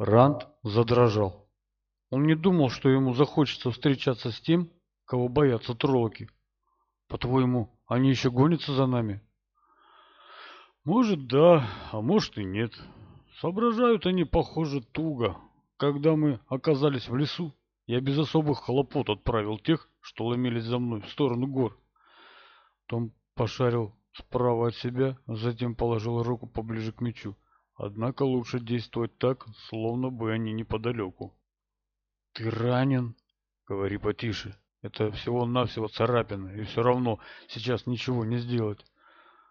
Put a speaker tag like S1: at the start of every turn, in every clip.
S1: Ранд задрожал. Он не думал, что ему захочется встречаться с тем, кого боятся троллоки. По-твоему, они еще гонятся за нами? Может, да, а может и нет. Соображают они, похоже, туго. Когда мы оказались в лесу, я без особых хлопот отправил тех, что ломились за мной в сторону гор. Том пошарил справа от себя, затем положил руку поближе к мечу. Однако лучше действовать так, словно бы они неподалеку. «Ты ранен?» «Говори потише. Это всего-навсего царапина, и все равно сейчас ничего не сделать.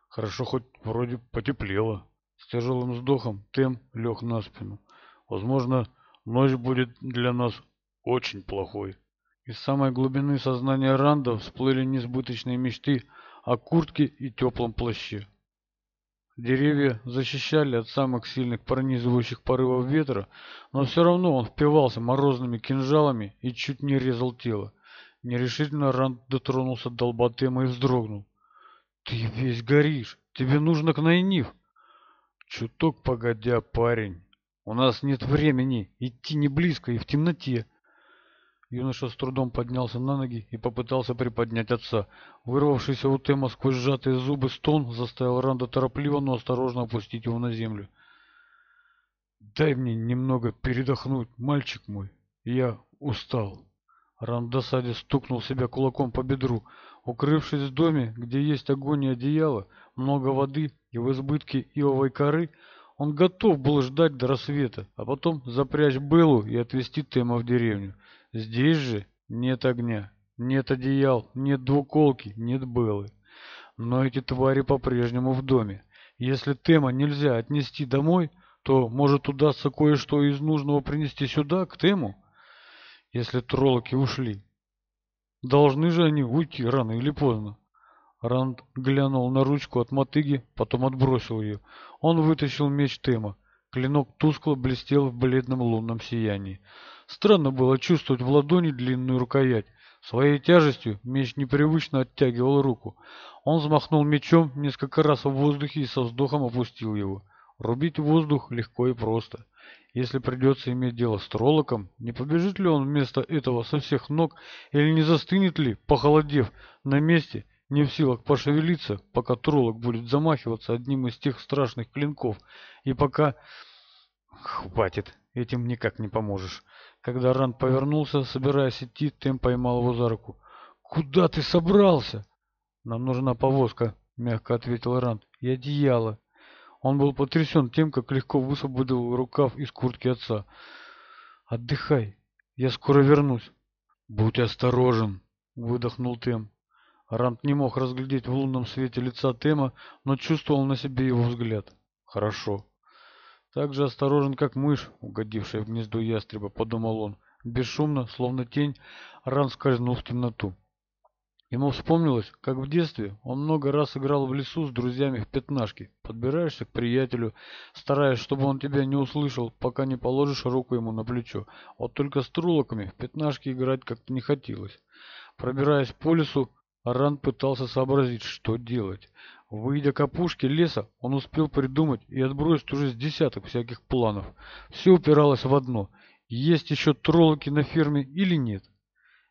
S1: Хорошо, хоть вроде потеплело». С тяжелым вздохом Тем лег на спину. «Возможно, ночь будет для нас очень плохой». Из самой глубины сознания Ранда всплыли несбыточные мечты о куртке и теплом плаще. Деревья защищали от самых сильных пронизывающих порывов ветра, но все равно он впивался морозными кинжалами и чуть не резал тело. Нерешительно Ранд дотронулся до лботема и вздрогнул. «Ты весь горишь! Тебе нужно к Найниф!» «Чуток погодя, парень! У нас нет времени, идти не близко и в темноте!» Юноша с трудом поднялся на ноги и попытался приподнять отца. Вырвавшийся у Тема сквозь сжатые зубы стон заставил Ранда торопливо, но осторожно опустить его на землю. «Дай мне немного передохнуть, мальчик мой. Я устал». Ран в досаде стукнул себя кулаком по бедру. Укрывшись в доме, где есть огонь и одеяло, много воды и в избытке иовой коры, он готов был ждать до рассвета, а потом запрячь Беллу и отвезти Тема в деревню. Здесь же нет огня, нет одеял, нет двуколки, нет Беллы. Но эти твари по-прежнему в доме. Если Тема нельзя отнести домой, то, может, удастся кое-что из нужного принести сюда, к Тему? Если троллоки ушли. Должны же они уйти рано или поздно. Ранд глянул на ручку от мотыги, потом отбросил ее. Он вытащил меч Тема. Клинок тускло блестел в бледном лунном сиянии. Странно было чувствовать в ладони длинную рукоять. Своей тяжестью меч непривычно оттягивал руку. Он взмахнул мечом несколько раз в воздухе и со вздохом опустил его. Рубить воздух легко и просто. Если придется иметь дело с троллоком, не побежит ли он вместо этого со всех ног или не застынет ли, похолодев, на месте, не в силах пошевелиться, пока троллок будет замахиваться одним из тех страшных клинков, и пока... Хватит, этим никак не поможешь когда Ранд повернулся, собираясь идти, Тем поймал его за руку. «Куда ты собрался?» «Нам нужна повозка», — мягко ответил Ранд. «И одеяло». Он был потрясен тем, как легко высвободил рукав из куртки отца. «Отдыхай, я скоро вернусь». «Будь осторожен», — выдохнул Тем. Рант не мог разглядеть в лунном свете лица Тема, но чувствовал на себе его взгляд. «Хорошо», так же осторожен, как мышь, угодившая в гнездо ястреба, подумал он. Бесшумно, словно тень, Ран скользнул в темноту. Ему вспомнилось, как в детстве он много раз играл в лесу с друзьями в пятнашки. Подбираешься к приятелю, стараясь, чтобы он тебя не услышал, пока не положишь руку ему на плечо. Вот только с трулоками в пятнашки играть как-то не хотелось. Пробираясь по лесу, Ран пытался сообразить, что делать. Выйдя к опушке леса, он успел придумать и отбросить уже с десяток всяких планов. Все упиралось в одно – есть еще троллоки на ферме или нет.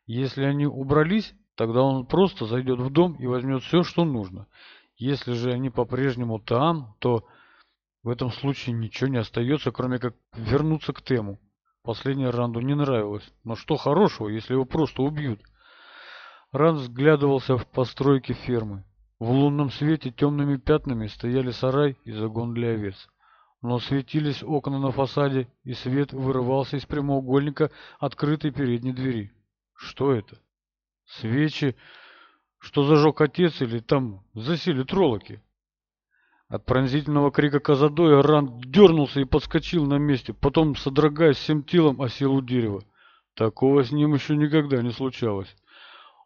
S1: Если они убрались, тогда он просто зайдет в дом и возьмет все, что нужно. Если же они по-прежнему там, то в этом случае ничего не остается, кроме как вернуться к тему. Последняя Ранду не нравилась, но что хорошего, если его просто убьют? Ранд взглядывался в постройки фермы. В лунном свете темными пятнами стояли сарай и загон для овец. Но светились окна на фасаде, и свет вырывался из прямоугольника открытой передней двери. Что это? Свечи, что зажег отец или там засели троллоки? От пронзительного крика Казадоя Ранд дернулся и подскочил на месте, потом, содрогаясь всем телом, осел у дерева. Такого с ним еще никогда не случалось.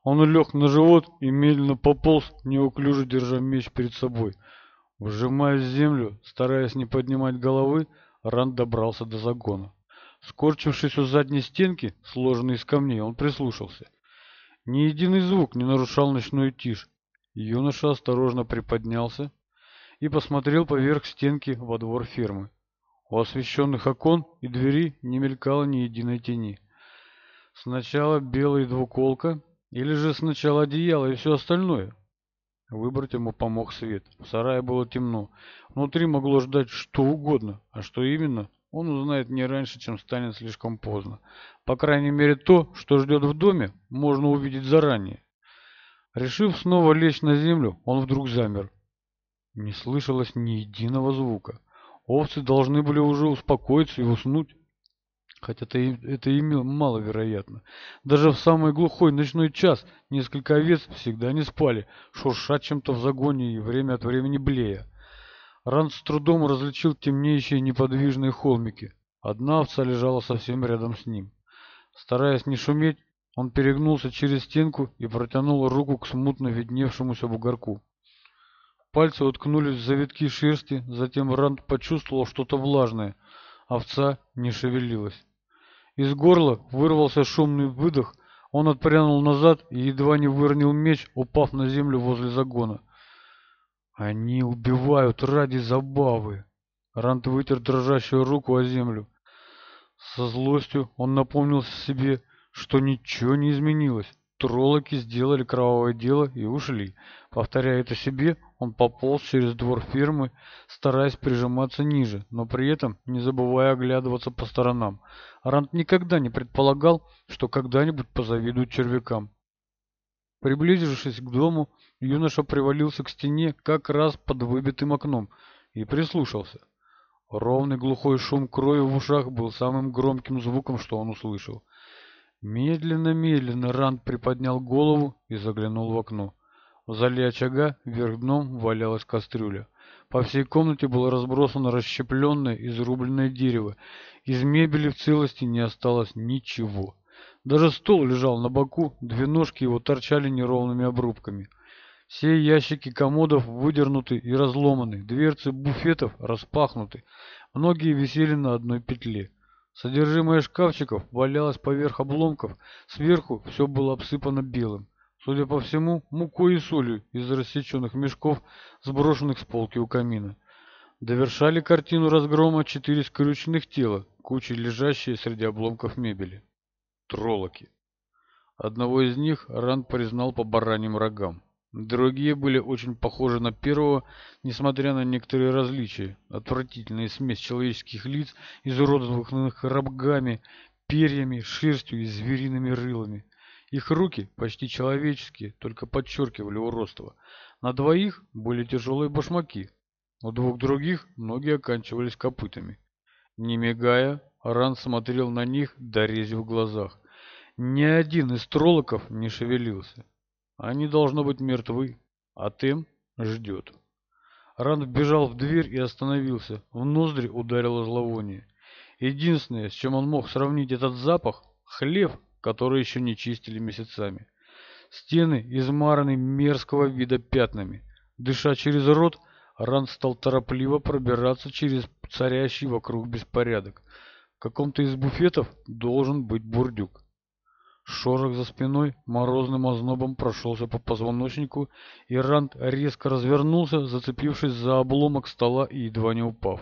S1: Он лег на живот и медленно пополз, неуклюже держа меч перед собой. вжимаясь в землю, стараясь не поднимать головы, Ран добрался до загона. Скорчившись у задней стенки, сложенной из камней, он прислушался. Ни единый звук не нарушал ночную тишь. Юноша осторожно приподнялся и посмотрел поверх стенки во двор фермы. У освещенных окон и двери не мелькало ни единой тени. Сначала белая двуколка, или же сначала одеяло и все остальное? Выбрать ему помог свет. В сарае было темно. Внутри могло ждать что угодно. А что именно, он узнает не раньше, чем станет слишком поздно. По крайней мере, то, что ждет в доме, можно увидеть заранее. Решив снова лечь на землю, он вдруг замер. Не слышалось ни единого звука. Овцы должны были уже успокоиться и уснуть хотя это, это имело маловероятно. Даже в самый глухой ночной час несколько овец всегда не спали, шурша чем-то в загоне и время от времени блея. Ранд с трудом различил темнеющие неподвижные холмики. Одна овца лежала совсем рядом с ним. Стараясь не шуметь, он перегнулся через стенку и протянул руку к смутно видневшемуся бугорку. Пальцы уткнулись в завитки шерсти, затем Ранд почувствовал что-то влажное. Овца не шевелилась. Из горла вырвался шумный выдох. Он отпрянул назад и едва не выронил меч, упав на землю возле загона. «Они убивают ради забавы!» Рант вытер дрожащую руку о землю. Со злостью он напомнил себе, что ничего не изменилось троллоки сделали кровавое дело и ушли. Повторяя это себе, он пополз через двор фирмы, стараясь прижиматься ниже, но при этом не забывая оглядываться по сторонам. Рант никогда не предполагал, что когда-нибудь позавидует червякам. Приблизившись к дому, юноша привалился к стене как раз под выбитым окном и прислушался. Ровный глухой шум крови в ушах был самым громким звуком, что он услышал. Медленно-медленно Ранд приподнял голову и заглянул в окно. В зале очага вверх дном валялась кастрюля. По всей комнате было разбросано расщепленное, изрубленное дерево. Из мебели в целости не осталось ничего. Даже стол лежал на боку, две ножки его торчали неровными обрубками. Все ящики комодов выдернуты и разломаны, дверцы буфетов распахнуты. Многие висели на одной петле. Содержимое шкафчиков валялось поверх обломков, сверху все было обсыпано белым. Судя по всему, мукой и солью из рассеченных мешков, сброшенных с полки у камина. Довершали картину разгрома четыре скрюченных тела, кучи лежащие среди обломков мебели. Троллоки. Одного из них Ран признал по бараньим рогам. Другие были очень похожи на первого, несмотря на некоторые различия. Отвратительная смесь человеческих лиц, изуродованных рабгами, перьями, шерстью и звериными рылами. Их руки, почти человеческие, только подчеркивали уродство. На двоих были тяжелые башмаки, у двух других ноги оканчивались копытами. Не мигая, Ран смотрел на них, дорезив в глазах. Ни один из троллоков не шевелился. Они, должны быть, мертвы, а Тем ждет. Ранд бежал в дверь и остановился. В ноздри ударило зловоние. Единственное, с чем он мог сравнить этот запах – хлеб, который еще не чистили месяцами. Стены измараны мерзкого вида пятнами. Дыша через рот, Ранд стал торопливо пробираться через царящий вокруг беспорядок. В каком-то из буфетов должен быть бурдюк. Шорох за спиной морозным ознобом прошелся по позвоночнику, и Ранд резко развернулся, зацепившись за обломок стола и едва не упав.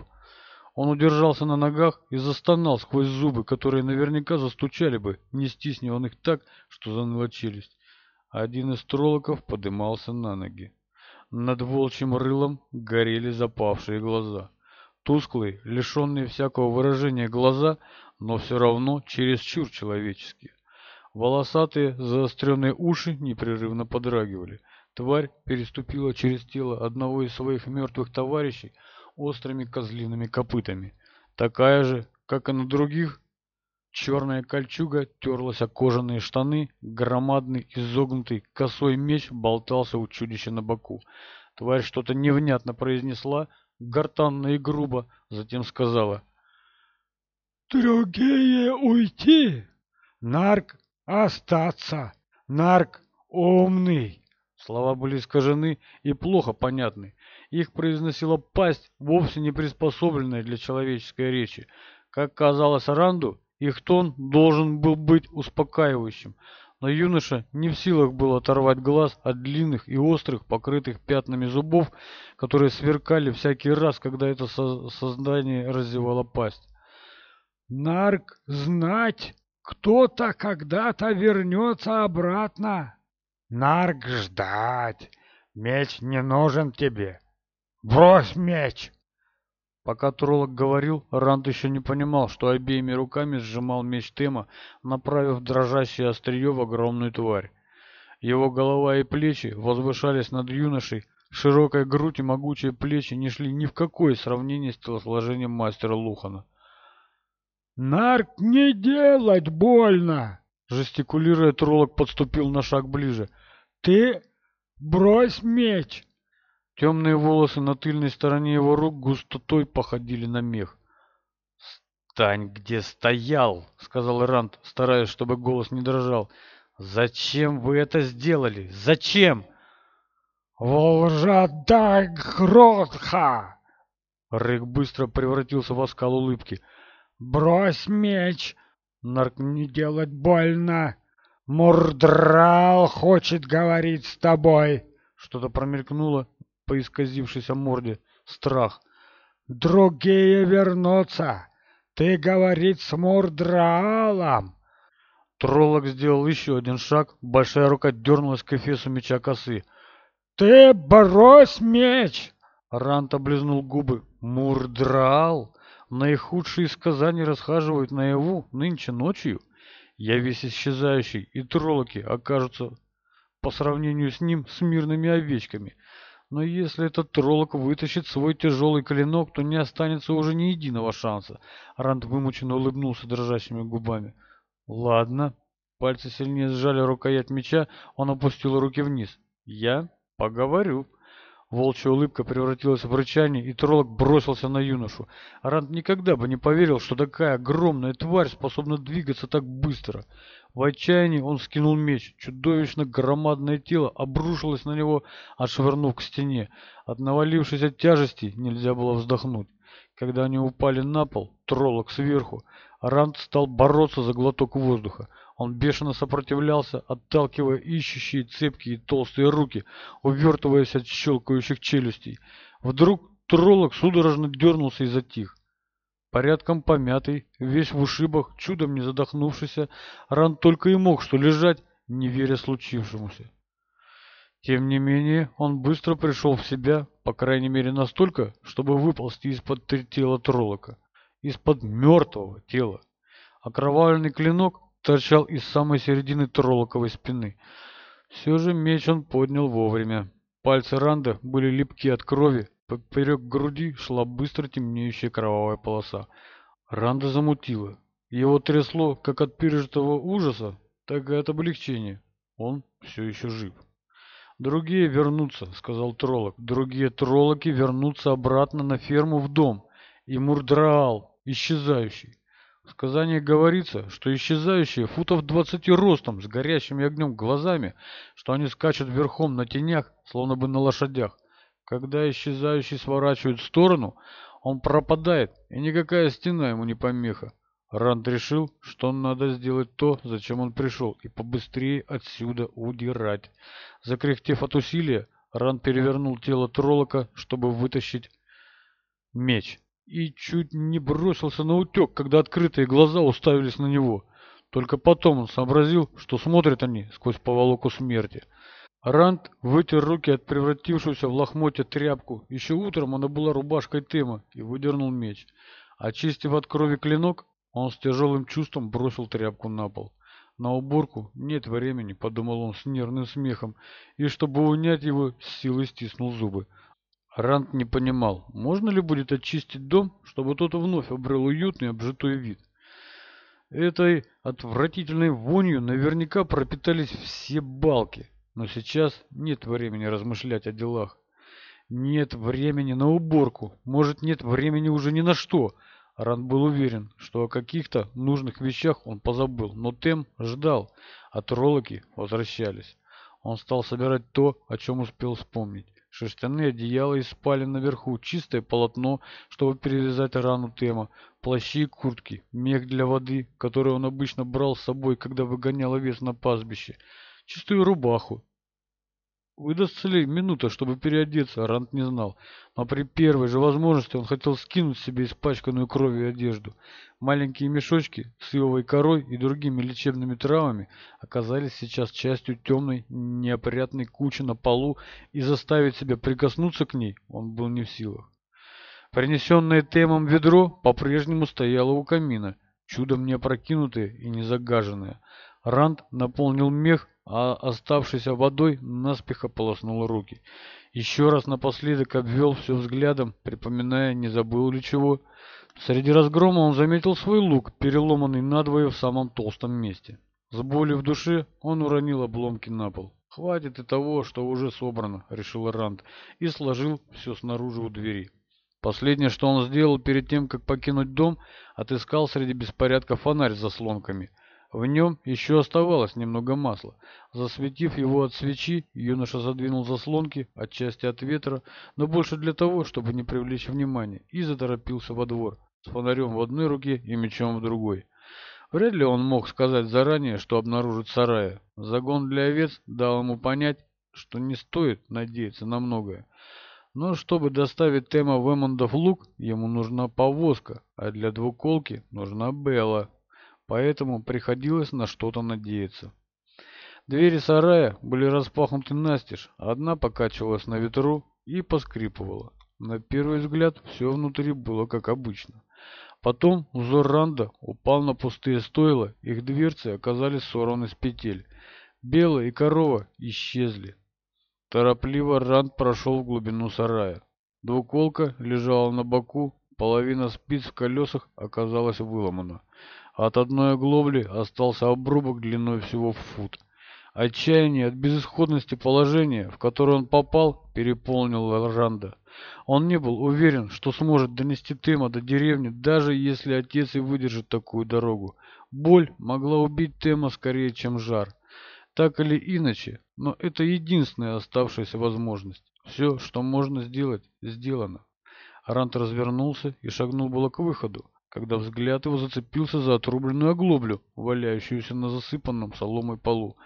S1: Он удержался на ногах и застонал сквозь зубы, которые наверняка застучали бы, не стисни он их так, что заныла челюсть. Один из троллоков подымался на ноги. Над волчьим рылом горели запавшие глаза. Тусклые, лишенные всякого выражения глаза, но все равно чересчур человеческие. Волосатые заостренные уши непрерывно подрагивали. Тварь переступила через тело одного из своих мертвых товарищей острыми козлиными копытами. Такая же, как и на других, черная кольчуга терлась о кожаные штаны, громадный изогнутый косой меч болтался у чудища на боку. Тварь что-то невнятно произнесла, гортанно и грубо, затем сказала «Другие уйти!» Нарк остаться. Нарк умный. Слова были искажены и плохо понятны. Их произносила пасть, вовсе не приспособленная для человеческой речи. Как казалось Аранду, их тон должен был быть успокаивающим. Но юноша не в силах был оторвать глаз от длинных и острых, покрытых пятнами зубов, которые сверкали всякий раз, когда это со создание разевало пасть.
S2: «Нарк знать!» кто-то когда-то вернется обратно. Нарк ждать. Меч не нужен тебе. Брось меч!»
S1: Пока Троллок говорил, Ранд еще не понимал, что обеими руками сжимал меч Тема, направив дрожащее острие в огромную тварь. Его голова и плечи возвышались над юношей, широкая грудь и могучие плечи не шли ни в какое сравнение с телосложением мастера Лухана.
S2: «Нарк не делать больно!»
S1: — жестикулируя, Тролок подступил на шаг ближе.
S2: «Ты брось меч!»
S1: Темные волосы на тыльной стороне его рук густотой походили на мех. «Стань, где стоял!» — сказал Рант, стараясь, чтобы голос не дрожал. «Зачем вы это сделали? Зачем?»
S2: «Волжадай Гротха!»
S1: Рык быстро превратился в оскал улыбки.
S2: Брось меч! Наркни делать больно! Мурдрал хочет говорить с тобой!»
S1: Что-то промелькнуло по исказившейся морде. Страх.
S2: «Другие вернутся! Ты говорить с Мурдралом!»
S1: Троллок сделал еще один шаг. Большая рука дернулась к эфесу меча косы.
S2: «Ты брось меч!»
S1: Рант облизнул губы. «Мурдрал!» наихудшие сказания расхаживают наяву нынче ночью, я весь исчезающий, и троллоки окажутся по сравнению с ним с мирными овечками. Но если этот троллок вытащит свой тяжелый клинок, то не останется уже ни единого шанса. Ранд вымученно улыбнулся дрожащими губами. «Ладно». Пальцы сильнее сжали рукоять меча, он опустил руки вниз. «Я поговорю». Волчья улыбка превратилась в рычание, и троллок бросился на юношу. Арант никогда бы не поверил, что такая огромная тварь способна двигаться так быстро. В отчаянии он скинул меч. Чудовищно громадное тело обрушилось на него, отшвырнув к стене. От навалившейся тяжести нельзя было вздохнуть. Когда они упали на пол, троллок сверху, Арант стал бороться за глоток воздуха. Он бешено сопротивлялся, отталкивая ищущие цепкие толстые руки, увертываясь от щелкающих челюстей. Вдруг троллок судорожно дернулся и затих. Порядком помятый, весь в ушибах, чудом не задохнувшийся, Ран только и мог что лежать, не веря случившемуся. Тем не менее, он быстро пришел в себя, по крайней мере настолько, чтобы выползти из-под тела троллока, из-под мертвого тела. Окровавленный клинок торчал из самой середины троллоковой спины. Все же меч он поднял вовремя. Пальцы Ранда были липкие от крови, поперек груди шла быстро темнеющая кровавая полоса. Ранда замутила. Его трясло как от пережитого ужаса, так и от облегчения. Он все еще жив. «Другие вернутся», — сказал троллок. «Другие троллоки вернутся обратно на ферму в дом. И Мурдраал, исчезающий, сказании говорится, что исчезающие футов двадцати ростом с горящими огнем глазами, что они скачут верхом на тенях, словно бы на лошадях. Когда исчезающий сворачивает в сторону, он пропадает, и никакая стена ему не помеха. Ранд решил, что надо сделать то, зачем он пришел, и побыстрее отсюда удирать. Закряхтев от усилия, Ранд перевернул тело Троллока, чтобы вытащить меч и чуть не бросился на утек, когда открытые глаза уставились на него. Только потом он сообразил, что смотрят они сквозь поволоку смерти. Ранд вытер руки от превратившуюся в лохмотья тряпку. Еще утром она была рубашкой Тема и выдернул меч. Очистив от крови клинок, он с тяжелым чувством бросил тряпку на пол. На уборку нет времени, подумал он с нервным смехом, и чтобы унять его, с силой стиснул зубы. Ранд не понимал, можно ли будет очистить дом, чтобы тот вновь обрел уютный обжитой вид. Этой отвратительной вонью наверняка пропитались все балки, но сейчас нет времени размышлять о делах. Нет времени на уборку, может нет времени уже ни на что. Ранд был уверен, что о каких-то нужных вещах он позабыл, но Тем ждал, а троллоки возвращались. Он стал собирать то, о чем успел вспомнить шерстяные одеяла и спали наверху, чистое полотно, чтобы перевязать рану Тема, плащи и куртки, мех для воды, который он обычно брал с собой, когда выгонял овец на пастбище, чистую рубаху, выдастся ли минута, чтобы переодеться, Рант не знал. Но при первой же возможности он хотел скинуть себе испачканную кровью одежду. Маленькие мешочки с ивовой корой и другими лечебными травами оказались сейчас частью темной, неопрятной кучи на полу, и заставить себя прикоснуться к ней он был не в силах. Принесенное темом ведро по-прежнему стояло у камина, чудом не опрокинутое и не загаженное. Рант наполнил мех а оставшийся водой наспех полоснул руки. Еще раз напоследок обвел все взглядом, припоминая, не забыл ли чего. Среди разгрома он заметил свой лук, переломанный надвое в самом толстом месте. С болью в душе он уронил обломки на пол. «Хватит и того, что уже собрано», — решил Ранд, и сложил все снаружи у двери. Последнее, что он сделал перед тем, как покинуть дом, отыскал среди беспорядка фонарь с заслонками — в нем еще оставалось немного масла. Засветив его от свечи, юноша задвинул заслонки, отчасти от ветра, но больше для того, чтобы не привлечь внимания, и заторопился во двор, с фонарем в одной руке и мечом в другой. Вряд ли он мог сказать заранее, что обнаружит сарая. Загон для овец дал ему понять, что не стоит надеяться на многое. Но чтобы доставить Тема в Эммондов луг, ему нужна повозка, а для двуколки нужна Белла поэтому приходилось на что-то надеяться. Двери сарая были распахнуты настежь, а одна покачивалась на ветру и поскрипывала. На первый взгляд все внутри было как обычно. Потом узор ранда упал на пустые стойла, их дверцы оказались сорваны с петель. Белая и корова исчезли. Торопливо ранд прошел в глубину сарая. Двуколка лежала на боку, половина спиц в колесах оказалась выломана. От одной оглобли остался обрубок длиной всего в фут. Отчаяние от безысходности положения, в которое он попал, переполнил Лоржанда. Он не был уверен, что сможет донести Тема до деревни, даже если отец и выдержит такую дорогу. Боль могла убить Тема скорее, чем жар. Так или иначе, но это единственная оставшаяся возможность. Все, что можно сделать, сделано. Рант развернулся и шагнул было к выходу, когда взгляд его зацепился за отрубленную оглоблю, валяющуюся на засыпанном соломой полу.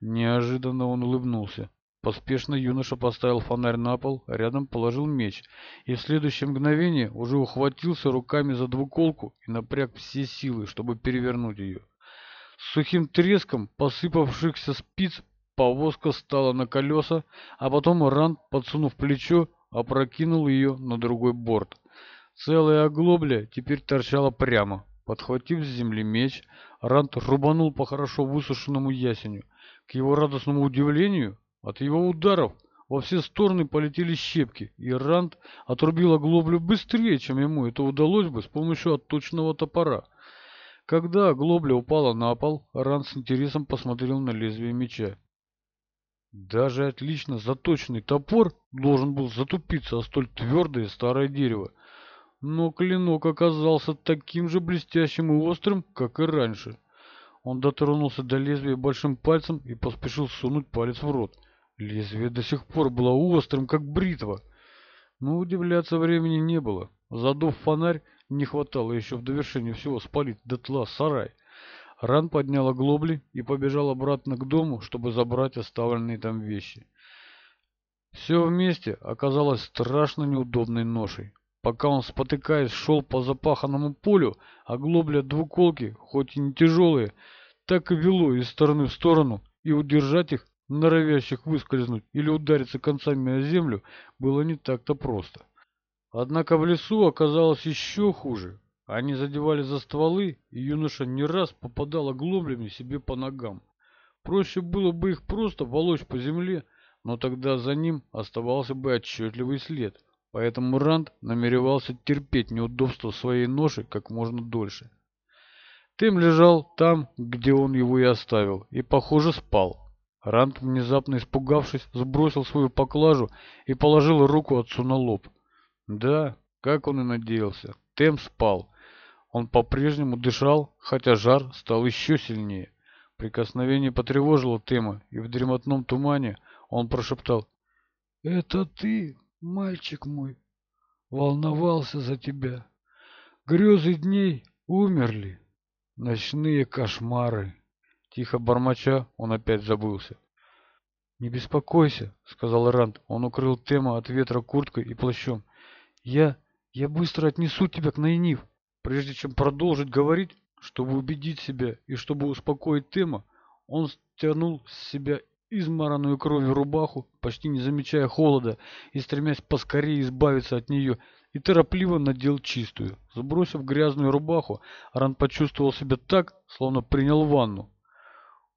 S1: Неожиданно он улыбнулся. Поспешно юноша поставил фонарь на пол, рядом положил меч, и в следующее мгновение уже ухватился руками за двуколку и напряг все силы, чтобы перевернуть ее. С сухим треском посыпавшихся спиц повозка стала на колеса, а потом Ранд, подсунув плечо, опрокинул ее на другой борт. Целая оглобля теперь торчала прямо. Подхватив с земли меч, Рант рубанул по хорошо высушенному ясеню. К его радостному удивлению, от его ударов во все стороны полетели щепки, и Рант отрубил оглоблю быстрее, чем ему это удалось бы с помощью отточенного топора. Когда оглобля упала на пол, Рант с интересом посмотрел на лезвие меча. Даже отлично заточенный топор должен был затупиться о столь твердое старое дерево но клинок оказался таким же блестящим и острым, как и раньше. Он дотронулся до лезвия большим пальцем и поспешил сунуть палец в рот. Лезвие до сих пор было острым, как бритва. Но удивляться времени не было. Задув фонарь, не хватало еще в довершении всего спалить дотла сарай. Ран подняла глобли и побежал обратно к дому, чтобы забрать оставленные там вещи. Все вместе оказалось страшно неудобной ношей. Пока он, спотыкаясь, шел по запаханному полю, а оглобля двуколки, хоть и не тяжелые, так и вело из стороны в сторону, и удержать их, норовящих выскользнуть или удариться концами о землю, было не так-то просто. Однако в лесу оказалось еще хуже. Они задевали за стволы, и юноша не раз попадал оглоблями себе по ногам. Проще было бы их просто волочь по земле, но тогда за ним оставался бы отчетливый след – поэтому Ранд намеревался терпеть неудобства своей ноши как можно дольше. Тым лежал там, где он его и оставил, и, похоже, спал. Ранд, внезапно испугавшись, сбросил свою поклажу и положил руку отцу на лоб. Да, как он и надеялся, Тем спал. Он по-прежнему дышал, хотя жар стал еще сильнее. Прикосновение потревожило Тема, и в дремотном тумане он прошептал «Это ты?» мальчик мой, волновался за тебя. Грезы дней умерли, ночные кошмары. Тихо бормоча, он опять забылся. «Не беспокойся», — сказал Ранд. Он укрыл Тема от ветра курткой и плащом. «Я... я быстро отнесу тебя к Найнив». Прежде чем продолжить говорить, чтобы убедить себя и чтобы успокоить Тема, он стянул с себя измаранную кровью рубаху, почти не замечая холода и стремясь поскорее избавиться от нее, и торопливо надел чистую. Сбросив грязную рубаху, Аран почувствовал себя так, словно принял ванну.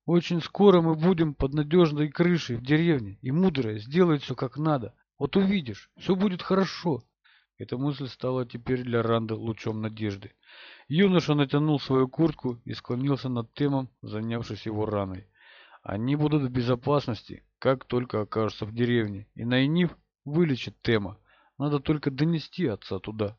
S1: «Очень скоро мы будем под надежной крышей в деревне, и мудрая сделает все как надо. Вот увидишь, все будет хорошо». Эта мысль стала теперь для Ранда лучом надежды. Юноша натянул свою куртку и склонился над Темом, занявшись его раной. Они будут в безопасности, как только окажутся в деревне. И Найниф вылечит Тема. Надо только донести отца туда.